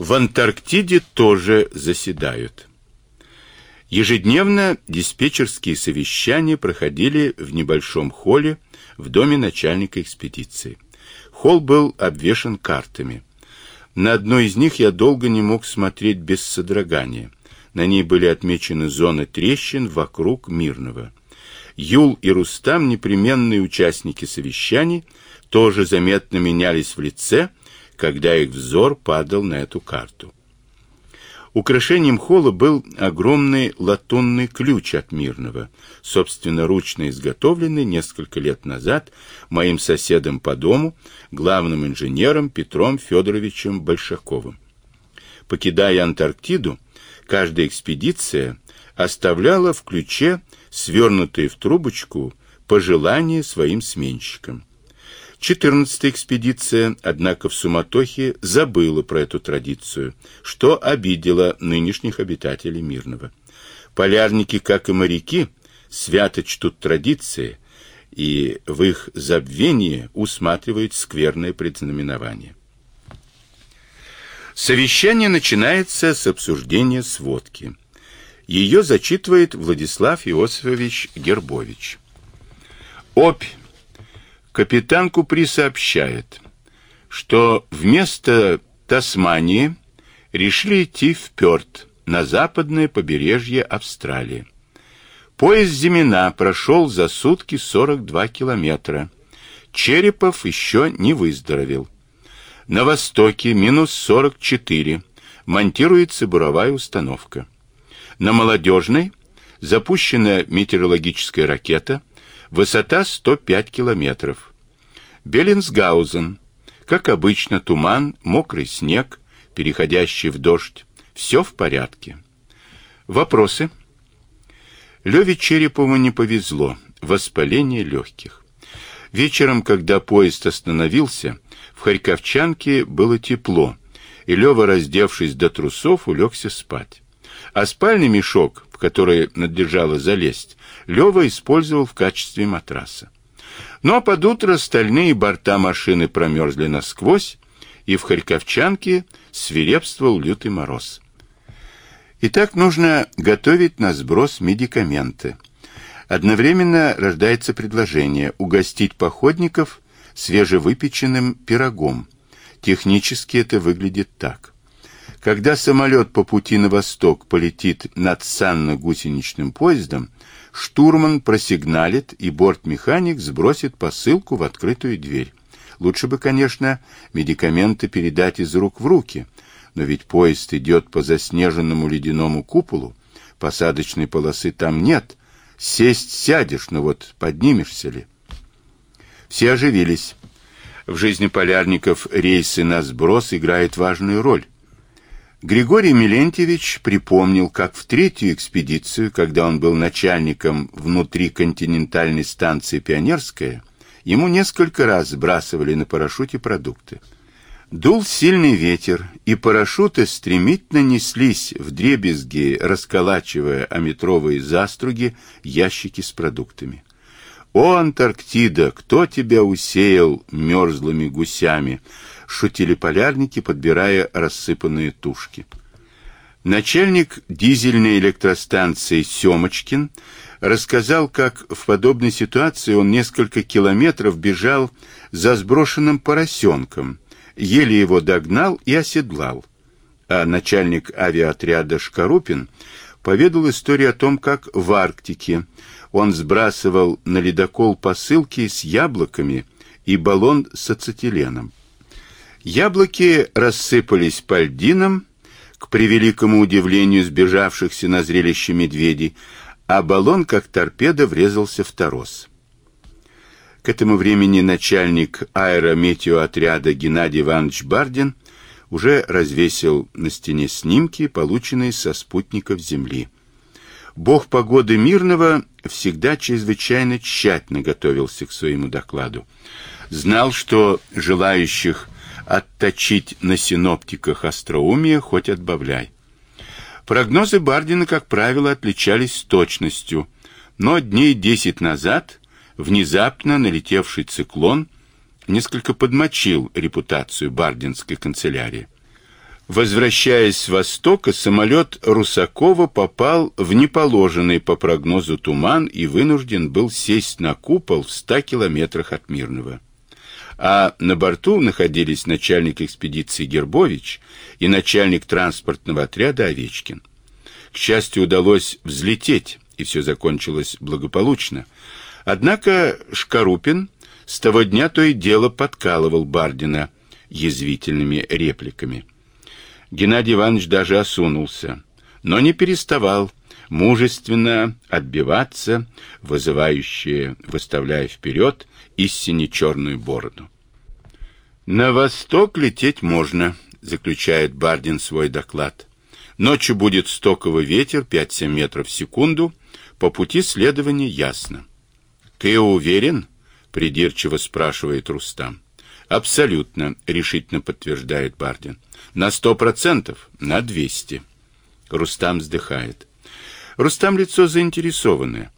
В Антарктиде тоже заседают. Ежедневно диспетчерские совещания проходили в небольшом холле в доме начальника экспедиции. Холл был обвешан картами. На одной из них я долго не мог смотреть без содрогания. На ней были отмечены зоны трещин вокруг Мирного. Юл и Рустам, непременные участники совещаний, тоже заметно менялись в лице, когда их взор падал на эту карту. Украшением холла был огромный латунный ключ от Мирного, собственноручно изготовленный несколько лет назад моим соседом по дому, главным инженером Петром Федоровичем Большаковым. Покидая Антарктиду, каждая экспедиция оставляла в ключе свернутые в трубочку пожелания своим сменщикам. Четырнадцатая экспедиция, однако, в суматохе забыла про эту традицию, что обидело нынешних обитателей Мирного. Полярники, как и моряки, свято чтут традиции, и в их забвении усматривают скверное предзнаменование. Совещание начинается с обсуждения сводки. Ее зачитывает Владислав Иосифович Гербович. Обь Капитан Купри сообщает, что вместо Тасмании решили идти в Пёрт, на западное побережье Австралии. Поезд Зимина прошел за сутки 42 километра. Черепов еще не выздоровел. На востоке минус 44. Монтируется буровая установка. На Молодежной запущена метеорологическая ракета Высота 105 километров. Беллинсгаузен. Как обычно, туман, мокрый снег, переходящий в дождь. Все в порядке. Вопросы? Леве Черепову не повезло. Воспаление легких. Вечером, когда поезд остановился, в Харьковчанке было тепло, и Лева, раздевшись до трусов, улегся спать. А спальный мешок, в который надлежало залезть, Лева использовал в качестве матраса. Ну а под утро стальные борта машины промерзли насквозь, и в Харьковчанке свирепствовал лютый мороз. Итак, нужно готовить на сброс медикаменты. Одновременно рождается предложение угостить походников свежевыпеченным пирогом. Технически это выглядит так. Когда самолет по пути на восток полетит над санно-гусеничным поездом, штурман просигналит, и бортмеханик сбросит посылку в открытую дверь. Лучше бы, конечно, медикаменты передать из рук в руки, но ведь поезд идет по заснеженному ледяному куполу, посадочной полосы там нет. Сесть сядешь, но вот поднимешься ли? Все оживились. В жизни полярников рейсы на сброс играют важную роль. Григорий Милентьевич припомнил, как в третью экспедицию, когда он был начальником внутриконтинентальной станции Пионерская, ему несколько раз сбрасывали на парашюте продукты. Дул сильный ветер, и парашюты стремительно неслись в дребезги, расколачивая о метровые заструги ящики с продуктами. «О, Антарктида, кто тебя усеял мерзлыми гусями?» Шутили полярники, подбирая рассыпанные тушки. Начальник дизельной электростанции Семочкин рассказал, как в подобной ситуации он несколько километров бежал за сброшенным поросенком, еле его догнал и оседлал. А начальник авиаотряда Шкарупин поведал историю о том, как в Арктике он сбрасывал на ледокол посылки с яблоками и баллон с ацетиленом. Яблоки рассыпались по льдинам, к превеликому удивлению сбежавшихся на зрелище медведей, а баллон, как торпеда, врезался в торос. К этому времени начальник аэрометеоотряда Геннадий Иванович Бардин уже развесил на стене снимки, полученные со спутников Земли. Бог погоды мирного всегда чрезвычайно тщательно готовился к своему докладу. Знал, что желающих отточить на синоптиках остроумие хоть отбавляй. Прогнозы Бардина, как правило, отличались точностью, но дней десять назад внезапно налетевший циклон несколько подмочил репутацию бардинской канцелярии. Возвращаясь с востока, самолет Русакова попал в неположенный по прогнозу туман и вынужден был сесть на купол в ста километрах от Мирного. А на борту находились начальник экспедиции Гербович и начальник транспортного отряда Овечкин. К счастью, удалось взлететь, и все закончилось благополучно. Однако Шкарупин с того дня то и дело подкалывал Бардина язвительными репликами. Геннадий Иванович даже осунулся, но не переставал мужественно отбиваться, вызывающе выставляя вперед истине черную бороду. «На восток лететь можно», — заключает Бардин свой доклад. «Ночью будет стоковый ветер 5-7 метров в секунду, по пути следования ясно». «Ты уверен?» — придирчиво спрашивает Рустам. «Абсолютно», — решительно подтверждает Бардин. На сто процентов, на двести. Рустам вздыхает. Рустам лицо заинтересованное.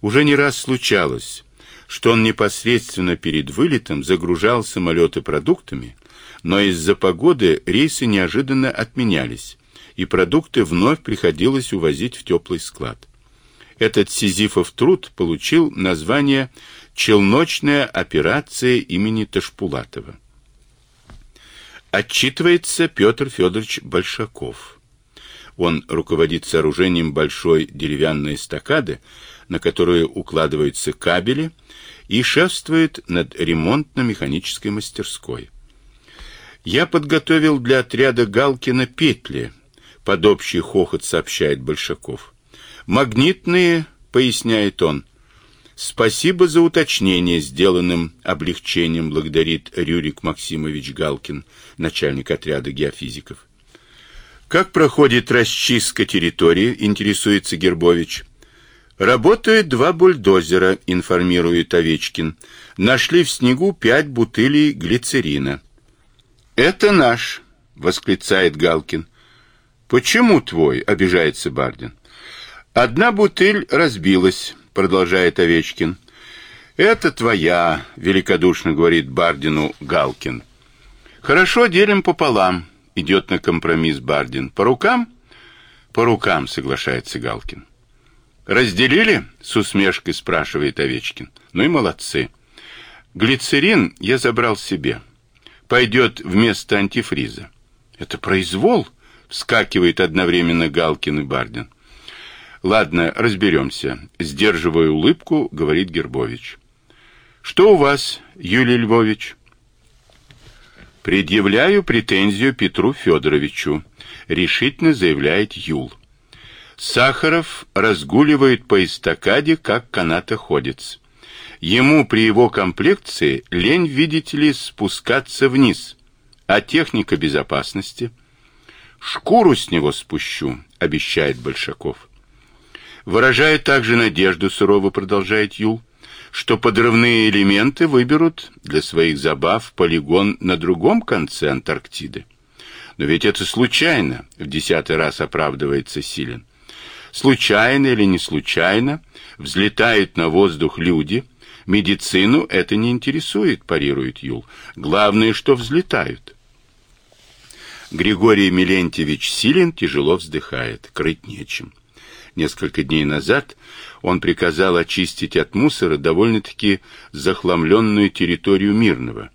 Уже не раз случалось, что он непосредственно перед вылетом загружал самолеты продуктами, но из-за погоды рейсы неожиданно отменялись, и продукты вновь приходилось увозить в теплый склад. Этот сизифов труд получил название «Челночная операция имени Ташпулатова». Отчитывается Петр Федорович Большаков. Он руководит сооружением большой деревянной эстакады, на которую укладываются кабели, и шефствует над ремонтно-механической мастерской. Я подготовил для отряда Галкина петли, под общий хохот сообщает Большаков. Магнитные, поясняет он, Спасибо за уточнение, сделанным облегчением, благодарит Рюрик Максимович Галкин, начальник отряда геофизиков. Как проходит расчистка территории, интересуется Гербович. Работают два бульдозера, информирует Овечкин. Нашли в снегу пять бутылей глицерина. Это наш, восклицает Галкин. Почему твой? обижается Бардин. Одна бутыль разбилась продолжает Овечкин. Это твоя, великодушно говорит Бардину Галкин. Хорошо, делим пополам, идет на компромисс Бардин. По рукам? По рукам, соглашается Галкин. Разделили? С усмешкой спрашивает Овечкин. Ну и молодцы. Глицерин я забрал себе. Пойдет вместо антифриза. Это произвол? Вскакивает одновременно Галкин и Бардин. Ладно, разберемся. Сдерживая улыбку, говорит Гербович. Что у вас, Юлий Львович? Предъявляю претензию Петру Федоровичу, решительно заявляет Юл. Сахаров разгуливает по эстакаде, как канатоходец. Ему при его комплекции лень, видите ли, спускаться вниз. А техника безопасности? Шкуру с него спущу, обещает Большаков. Выражает также надежду, сурово продолжает Юл, что подрывные элементы выберут для своих забав полигон на другом конце Антарктиды. Но ведь это случайно, в десятый раз оправдывается Силен. Случайно или не случайно взлетают на воздух люди, медицину это не интересует, парирует Юл. Главное, что взлетают. Григорий Милентьевич Силен тяжело вздыхает, крыть нечем. Несколько дней назад он приказал очистить от мусора довольно-таки захламленную территорию Мирного,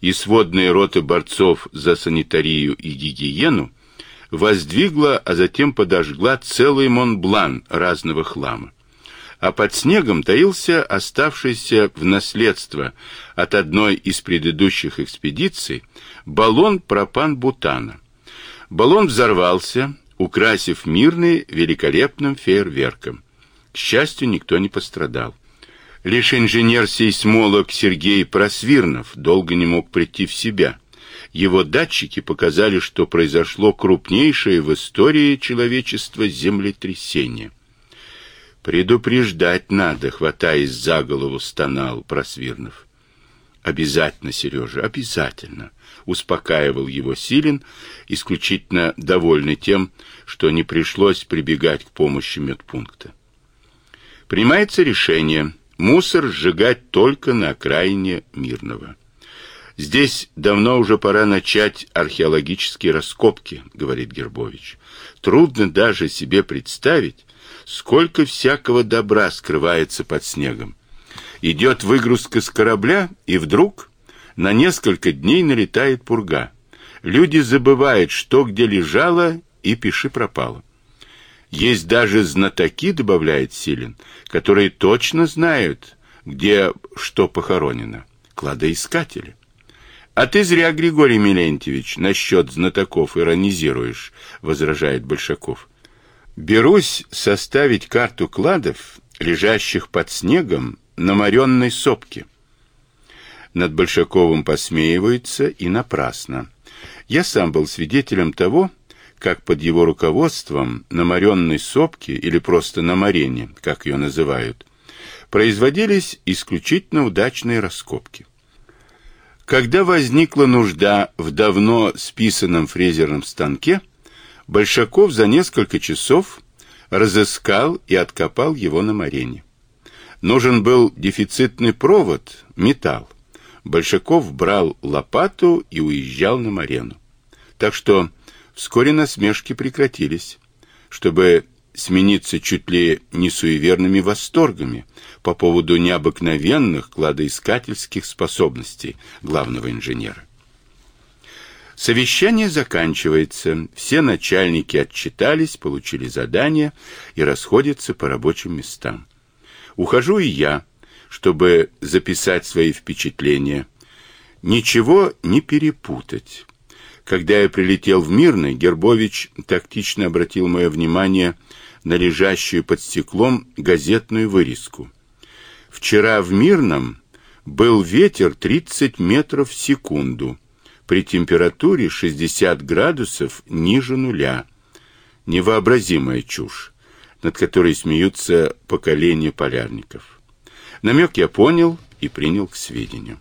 и сводные роты борцов за санитарию и гигиену воздвигла, а затем подожгла целый монблан разного хлама. А под снегом таился оставшийся в наследство от одной из предыдущих экспедиций баллон пропан-бутана. Баллон взорвался, украсив мирный великолепным фейерверком. К счастью, никто не пострадал. Лишь инженер-сейсмолог Сергей Просвирнов долго не мог прийти в себя. Его датчики показали, что произошло крупнейшее в истории человечества землетрясение. Предупреждать надо, хватаясь за голову, стонал Просвирнов. Обязательно, Сережа, обязательно успокаивал его Силин, исключительно довольный тем, что не пришлось прибегать к помощи медпункта. Принимается решение мусор сжигать только на окраине Мирного. Здесь давно уже пора начать археологические раскопки, говорит Гербович. Трудно даже себе представить, сколько всякого добра скрывается под снегом. Идет выгрузка с корабля, и вдруг на несколько дней налетает пурга. Люди забывают, что где лежало, и пиши пропало. Есть даже знатоки, добавляет Силин, которые точно знают, где что похоронено. Кладоискатели. А ты зря, Григорий Милентьевич, насчет знатоков иронизируешь, возражает Большаков. Берусь составить карту кладов, лежащих под снегом на моренной сопке. Над Большаковым посмеиваются и напрасно. Я сам был свидетелем того, как под его руководством на моренной сопке или просто на морене, как ее называют, производились исключительно удачные раскопки. Когда возникла нужда в давно списанном фрезерном станке, Большаков за несколько часов разыскал и откопал его на морене. Нужен был дефицитный провод, металл. Большаков брал лопату и уезжал на Марену. Так что вскоре насмешки прекратились, чтобы смениться чуть ли не суеверными восторгами по поводу необыкновенных кладоискательских способностей главного инженера. Совещание заканчивается, все начальники отчитались, получили задания и расходятся по рабочим местам. Ухожу и я, чтобы записать свои впечатления. Ничего не перепутать. Когда я прилетел в Мирный, Гербович тактично обратил мое внимание на лежащую под стеклом газетную вырезку. Вчера в Мирном был ветер 30 метров в секунду при температуре 60 градусов ниже нуля. Невообразимая чушь, над которой смеются поколения полярников. Намек я понял и принял к сведению.